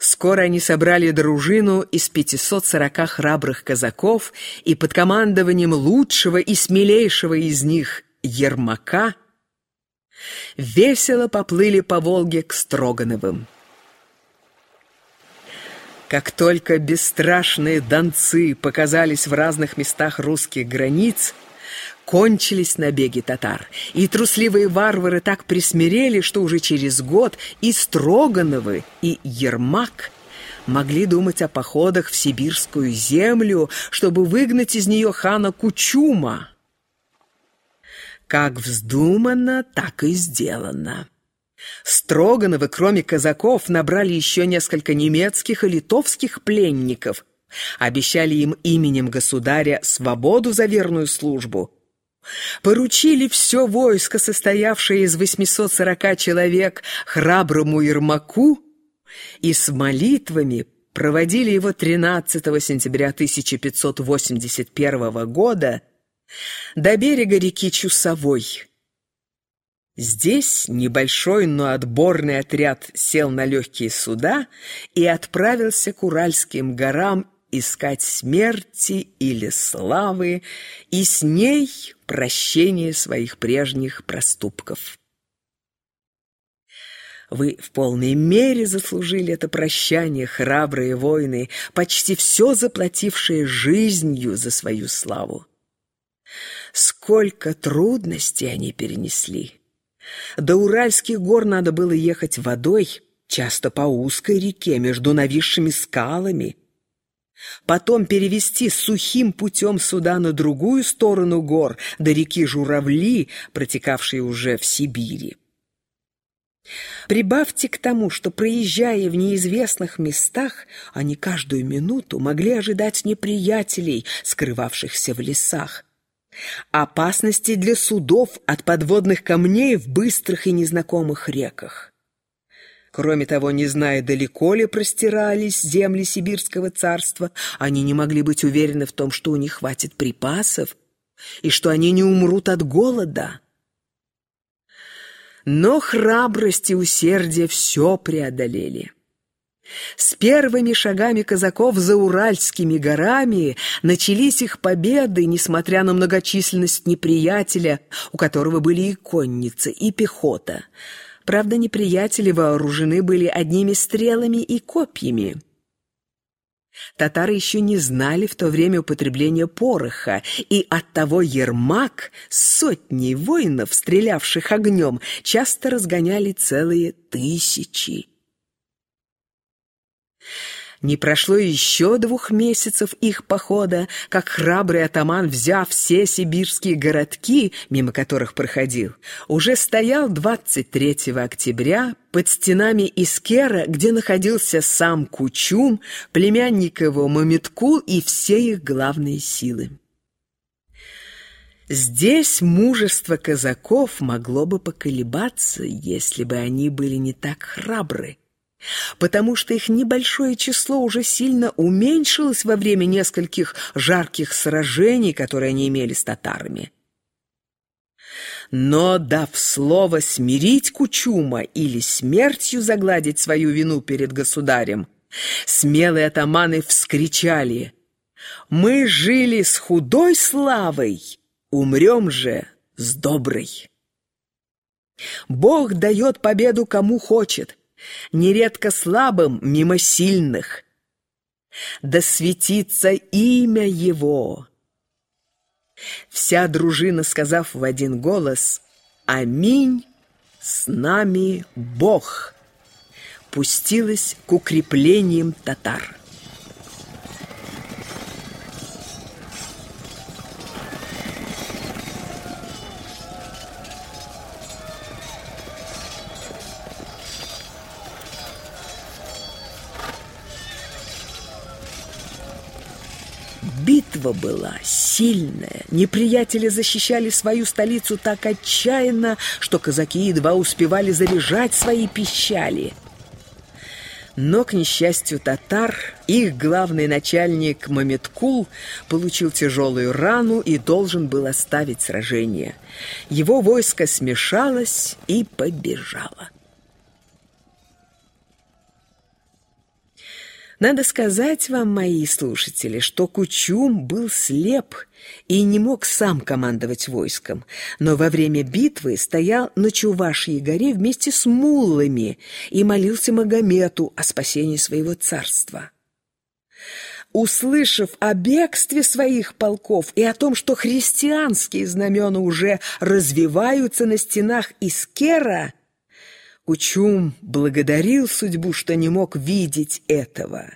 Скоро они собрали дружину из 540 храбрых казаков и под командованием лучшего и смелейшего из них Ермака весело поплыли по Волге к Строгановым. Как только бесстрашные донцы показались в разных местах русских границ, кончились набеги татар, и трусливые варвары так присмирели, что уже через год и Строгановы, и Ермак могли думать о походах в сибирскую землю, чтобы выгнать из нее хана Кучума. Как вздумано, так и сделано. Строгановы, кроме казаков, набрали еще несколько немецких и литовских пленников, обещали им именем государя свободу за верную службу, поручили все войско, состоявшее из 840 человек, храброму Ермаку, и с молитвами проводили его 13 сентября 1581 года до берега реки Чусовой, Здесь небольшой, но отборный отряд сел на легкие суда и отправился к Уральским горам искать смерти или славы и с ней прощения своих прежних проступков. Вы в полной мере заслужили это прощание, храбрые воины, почти все заплатившие жизнью за свою славу. Сколько трудностей они перенесли! До Уральских гор надо было ехать водой, часто по узкой реке между нависшими скалами. Потом перевести сухим путем суда на другую сторону гор, до реки Журавли, протекавшей уже в Сибири. Прибавьте к тому, что, проезжая в неизвестных местах, они каждую минуту могли ожидать неприятелей, скрывавшихся в лесах. Опасности для судов от подводных камней в быстрых и незнакомых реках. Кроме того, не зная, далеко ли простирались земли Сибирского царства, они не могли быть уверены в том, что у них хватит припасов и что они не умрут от голода. Но храбрость и усердие все преодолели. С первыми шагами казаков за Уральскими горами начались их победы, несмотря на многочисленность неприятеля, у которого были и конницы, и пехота. Правда, неприятели вооружены были одними стрелами и копьями. Татары еще не знали в то время употребления пороха, и оттого Ермак с сотней воинов, стрелявших огнем, часто разгоняли целые тысячи. Не прошло еще двух месяцев их похода, как храбрый атаман, взяв все сибирские городки, мимо которых проходил, уже стоял 23 октября под стенами Искера, где находился сам Кучум, племянник его Мамиткул и все их главные силы. Здесь мужество казаков могло бы поколебаться, если бы они были не так храбры потому что их небольшое число уже сильно уменьшилось во время нескольких жарких сражений, которые они имели с татарами. Но, дав слово смирить Кучума или смертью загладить свою вину перед государем, смелые атаманы вскричали «Мы жили с худой славой, умрем же с доброй». Бог дает победу кому хочет, нередко слабым мимо сильных. Да светится имя его. Вся дружина, сказав в один голос «Аминь, с нами Бог», пустилась к укреплениям татар. Битва была сильная. Неприятели защищали свою столицу так отчаянно, что казаки едва успевали заряжать свои пищали. Но, к несчастью татар, их главный начальник Мамедкул получил тяжелую рану и должен был оставить сражение. Его войско смешалось и побежало. Надо сказать вам, мои слушатели, что Кучум был слеп и не мог сам командовать войском, но во время битвы стоял на Чувашьей горе вместе с муллами и молился Магомету о спасении своего царства. Услышав о бегстве своих полков и о том, что христианские знамена уже развиваются на стенах Искера, Кучум благодарил судьбу, что не мог видеть этого,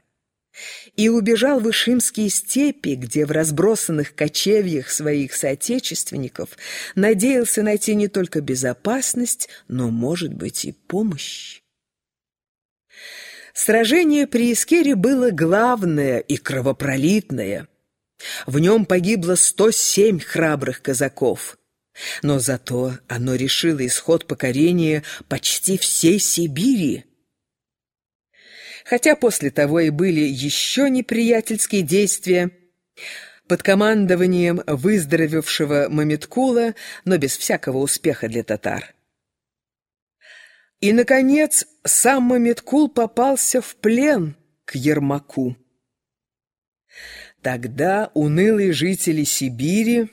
и убежал в Ишимские степи, где в разбросанных кочевьях своих соотечественников надеялся найти не только безопасность, но, может быть, и помощь. Сражение при Искере было главное и кровопролитное. В нем погибло 107 храбрых казаков – но зато оно решило исход покорения почти всей Сибири. Хотя после того и были еще неприятельские действия, под командованием выздоровевшего Мамиткула, но без всякого успеха для татар. И, наконец, сам Мамиткул попался в плен к Ермаку. Тогда унылые жители Сибири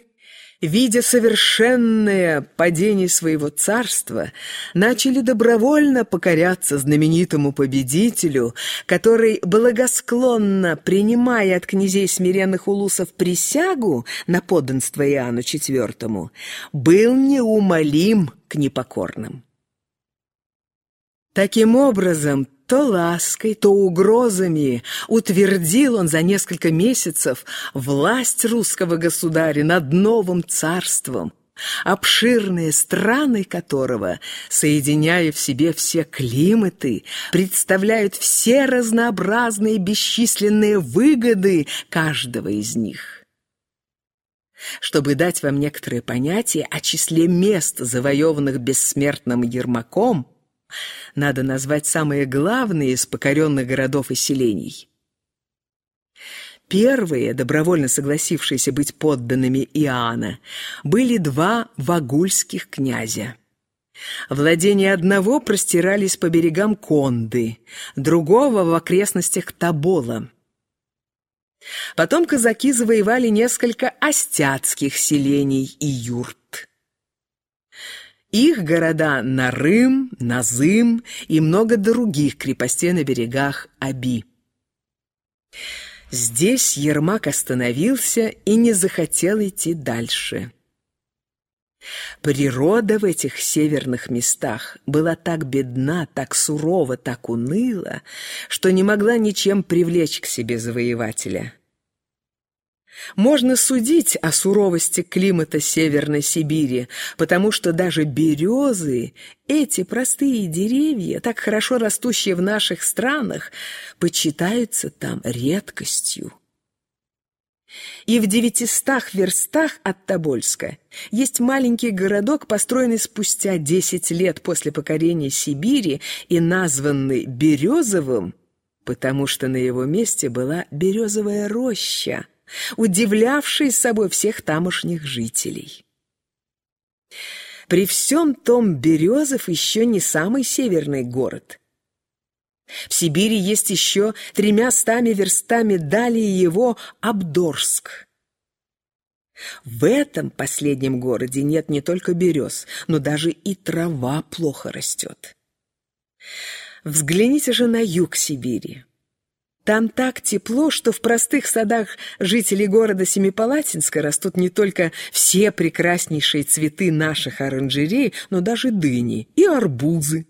видя совершенное падение своего царства, начали добровольно покоряться знаменитому победителю, который, благосклонно принимая от князей смиренных улусов присягу на подданство Иоанну IV, был неумолим к непокорным. Таким образом, то лаской, то угрозами утвердил он за несколько месяцев власть русского государя над новым царством, обширные страны которого, соединяя в себе все климаты, представляют все разнообразные бесчисленные выгоды каждого из них. Чтобы дать вам некоторое понятие о числе мест, завоеванных бессмертным Ермаком, надо назвать самые главные из покоренных городов и селений. Первые, добровольно согласившиеся быть подданными Иоанна, были два вагульских князя. Владения одного простирались по берегам Конды, другого в окрестностях Табола. Потом казаки завоевали несколько остяцких селений и юрт. Их города Нарым, Назым и много других крепостей на берегах Аби. Здесь Ермак остановился и не захотел идти дальше. Природа в этих северных местах была так бедна, так сурова, так уныла, что не могла ничем привлечь к себе завоевателя. Можно судить о суровости климата Северной Сибири, потому что даже березы, эти простые деревья, так хорошо растущие в наших странах, почитаются там редкостью. И в девятистах верстах от Тобольска есть маленький городок, построенный спустя десять лет после покорения Сибири и названный Березовым, потому что на его месте была березовая роща, удивлявший собой всех тамошних жителей. При всем том Березов еще не самый северный город. В Сибири есть еще тремя стами верстами далее его Абдорск. В этом последнем городе нет не только берез, но даже и трава плохо растет. Взгляните же на юг Сибири. Там так тепло, что в простых садах жителей города Семипалатинска растут не только все прекраснейшие цветы наших оранжерей, но даже дыни и арбузы.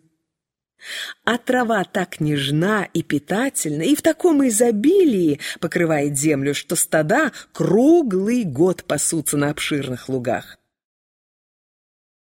А трава так нежна и питательна, и в таком изобилии покрывает землю, что стада круглый год пасутся на обширных лугах.